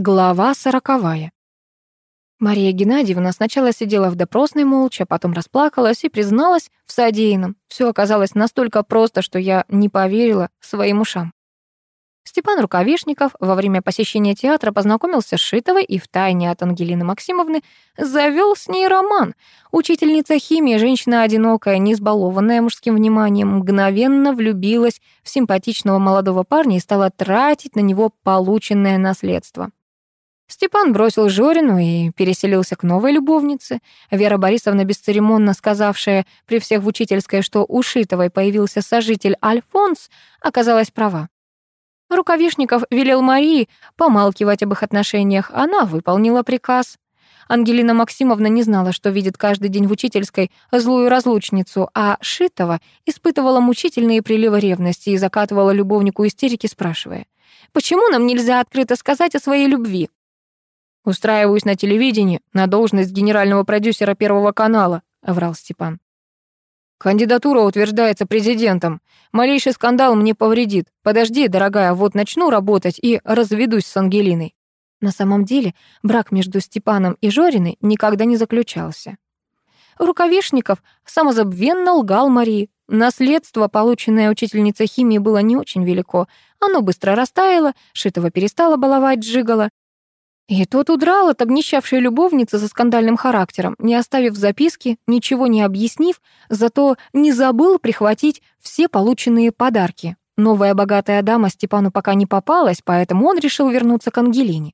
Глава сороковая. Мария Геннадьевна сначала сидела в допросной молча, потом расплакалась и призналась в содеянном. Все оказалось настолько просто, что я не поверила своим ушам. Степан Рукавишников во время посещения театра познакомился с Шитовой и втайне от Ангелины Максимовны завел с ней роман. Учительница химии, женщина одинокая, не избалованная мужским вниманием, мгновенно влюбилась в симпатичного молодого парня и стала тратить на него полученное наследство. Степан бросил Жорину и переселился к новой любовнице. Вера Борисовна, бесцеремонно сказавшая при всех в учительской, что у Шитовой появился сожитель Альфонс, оказалась права. Рукавишников велел Марии помалкивать об их отношениях. Она выполнила приказ. Ангелина Максимовна не знала, что видит каждый день в учительской злую разлучницу, а Шитова испытывала мучительные приливы ревности и закатывала любовнику истерики, спрашивая, «Почему нам нельзя открыто сказать о своей любви?» «Устраиваюсь на телевидении на должность генерального продюсера Первого канала», — врал Степан. Кандидатура утверждается президентом. Малейший скандал мне повредит. Подожди, дорогая, вот начну работать и разведусь с Ангелиной. На самом деле, брак между Степаном и Жориной никогда не заключался. Рукавишников самозабвенно лгал Марии. Наследство, полученное учительницей химии, было не очень велико. Оно быстро растаяло, Шитова перестала баловать Джигала. И тот удрал от обнищавшей любовницы за скандальным характером, не оставив записки, ничего не объяснив, зато не забыл прихватить все полученные подарки. Новая богатая дама Степану пока не попалась, поэтому он решил вернуться к Ангелине.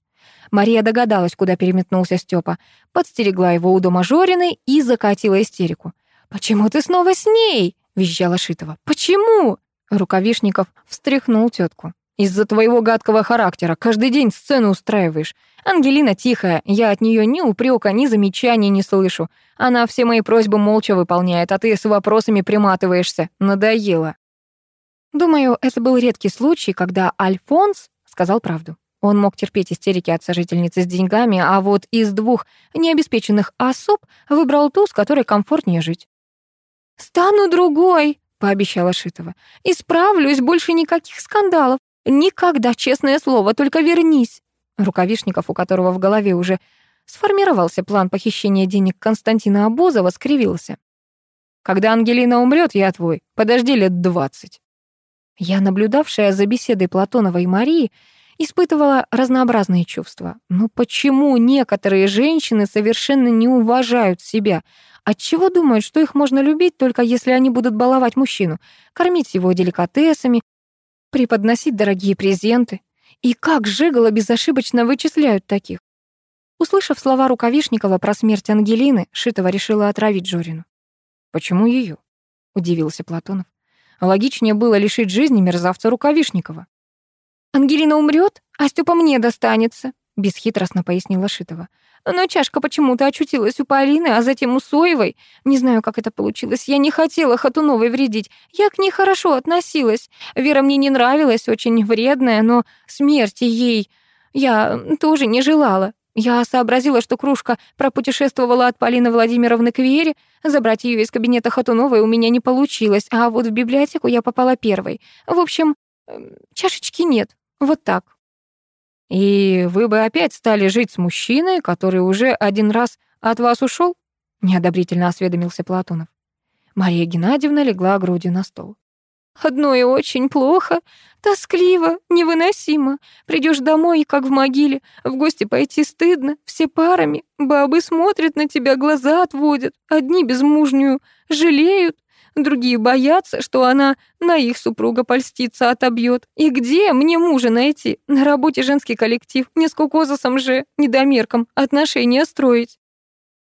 Мария догадалась, куда переметнулся Степа, подстерегла его у дома Жориной и закатила истерику. «Почему ты снова с ней?» — визжала Шитова. «Почему?» Рукавишников встряхнул тетку. Из-за твоего гадкого характера каждый день сцену устраиваешь. Ангелина тихая, я от нее ни упрека, ни замечаний не слышу. Она все мои просьбы молча выполняет, а ты с вопросами приматываешься. Надоело. Думаю, это был редкий случай, когда Альфонс сказал правду. Он мог терпеть истерики от сожительницы с деньгами, а вот из двух необеспеченных особ выбрал ту, с которой комфортнее жить. «Стану другой», — пообещала Шитова. «Исправлюсь, больше никаких скандалов. Никогда, честное слово, только вернись. Рукавишников, у которого в голове уже сформировался план похищения денег Константина Обозова, скривился. Когда Ангелина умрет, я твой. Подожди лет двадцать. Я, наблюдавшая за беседой Платонова и Марии, испытывала разнообразные чувства. Но почему некоторые женщины совершенно не уважают себя? Отчего думают, что их можно любить только если они будут баловать мужчину, кормить его деликатесами, преподносить дорогие презенты. И как Жигало безошибочно вычисляют таких? Услышав слова Рукавишникова про смерть Ангелины, Шитова решила отравить Жорину. «Почему ее? удивился Платонов. Логичнее было лишить жизни мерзавца Рукавишникова. «Ангелина умрет, а Степа мне достанется», — бесхитростно пояснила Шитова. Но чашка почему-то очутилась у Полины, а затем у Соевой. Не знаю, как это получилось. Я не хотела Хатуновой вредить. Я к ней хорошо относилась. Вера мне не нравилась, очень вредная, но смерти ей я тоже не желала. Я сообразила, что кружка пропутешествовала от Полины Владимировны к Вере. Забрать ее из кабинета Хатуновой у меня не получилось, а вот в библиотеку я попала первой. В общем, эм, чашечки нет. Вот так. И вы бы опять стали жить с мужчиной, который уже один раз от вас ушел? неодобрительно осведомился Платонов. Мария Геннадьевна легла грудью на стол. Одно и очень плохо, тоскливо, невыносимо. Придешь домой, как в могиле, в гости пойти стыдно, все парами, бабы смотрят на тебя, глаза отводят, одни безмужнюю жалеют, Другие боятся, что она на их супруга польстится, отобьет. И где мне мужа найти? На работе женский коллектив. Не с кукозосом же, недомерком, отношения строить.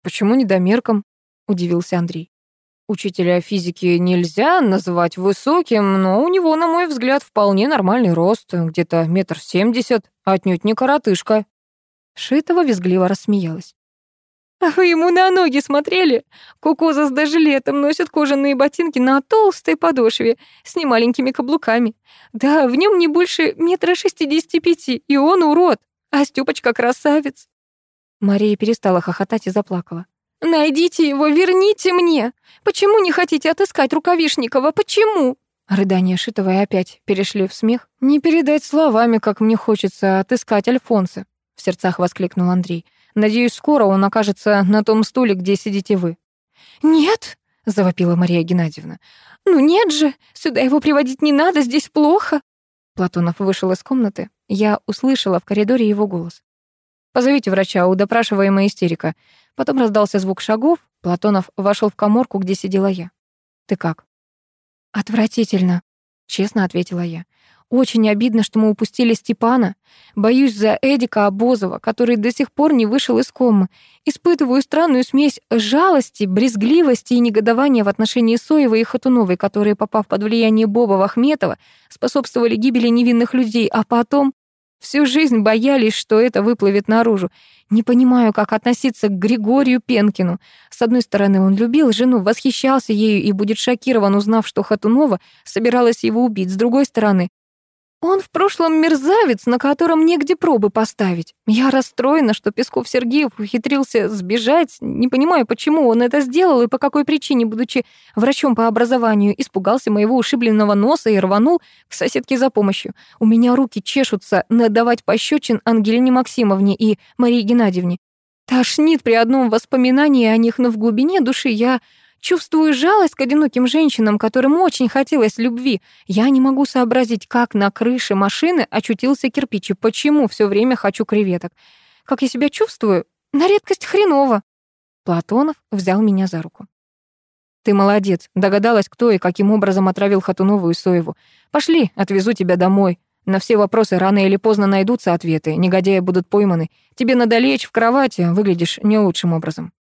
«Почему недомерком?» — удивился Андрей. Учителя физики нельзя называть высоким, но у него, на мой взгляд, вполне нормальный рост, где-то метр семьдесят, отнюдь не коротышка. Шитова визгливо рассмеялась. А вы ему на ноги смотрели? Кукозас даже летом носит кожаные ботинки на толстой подошве с немаленькими каблуками. Да, в нем не больше метра шестидесяти пяти, и он урод, а Стёпочка красавец. Мария перестала хохотать и заплакала. «Найдите его, верните мне! Почему не хотите отыскать Рукавишникова? Почему?» Рыдания Шитовой опять перешли в смех. «Не передать словами, как мне хочется отыскать Альфонса. сердцах воскликнул Андрей. «Надеюсь, скоро он окажется на том стуле, где сидите вы». «Нет!» — завопила Мария Геннадьевна. «Ну нет же! Сюда его приводить не надо, здесь плохо!» Платонов вышел из комнаты. Я услышала в коридоре его голос. «Позовите врача, у допрашиваемой истерика». Потом раздался звук шагов. Платонов вошел в коморку, где сидела я. «Ты как?» «Отвратительно», — честно ответила я. «Очень обидно, что мы упустили Степана. Боюсь за Эдика Обозова, который до сих пор не вышел из комы. Испытываю странную смесь жалости, брезгливости и негодования в отношении Соевой и Хатуновой, которые, попав под влияние Боба Вахметова, способствовали гибели невинных людей, а потом всю жизнь боялись, что это выплывет наружу. Не понимаю, как относиться к Григорию Пенкину. С одной стороны, он любил жену, восхищался ею и будет шокирован, узнав, что Хатунова собиралась его убить. С другой стороны, он в прошлом мерзавец, на котором негде пробы поставить. Я расстроена, что Песков Сергеев ухитрился сбежать. Не понимаю, почему он это сделал и по какой причине, будучи врачом по образованию, испугался моего ушибленного носа и рванул к соседке за помощью. У меня руки чешутся надавать пощечин Ангелине Максимовне и Марии Геннадьевне. Тошнит при одном воспоминании о них, но в глубине души я Чувствую жалость к одиноким женщинам, которым очень хотелось любви. Я не могу сообразить, как на крыше машины очутился кирпич и почему все время хочу креветок. Как я себя чувствую? На редкость хреново. Платонов взял меня за руку. Ты молодец, догадалась, кто и каким образом отравил Хатунову и Соеву. Пошли, отвезу тебя домой. На все вопросы рано или поздно найдутся ответы, негодяи будут пойманы. Тебе надо лечь в кровати, выглядишь не лучшим образом.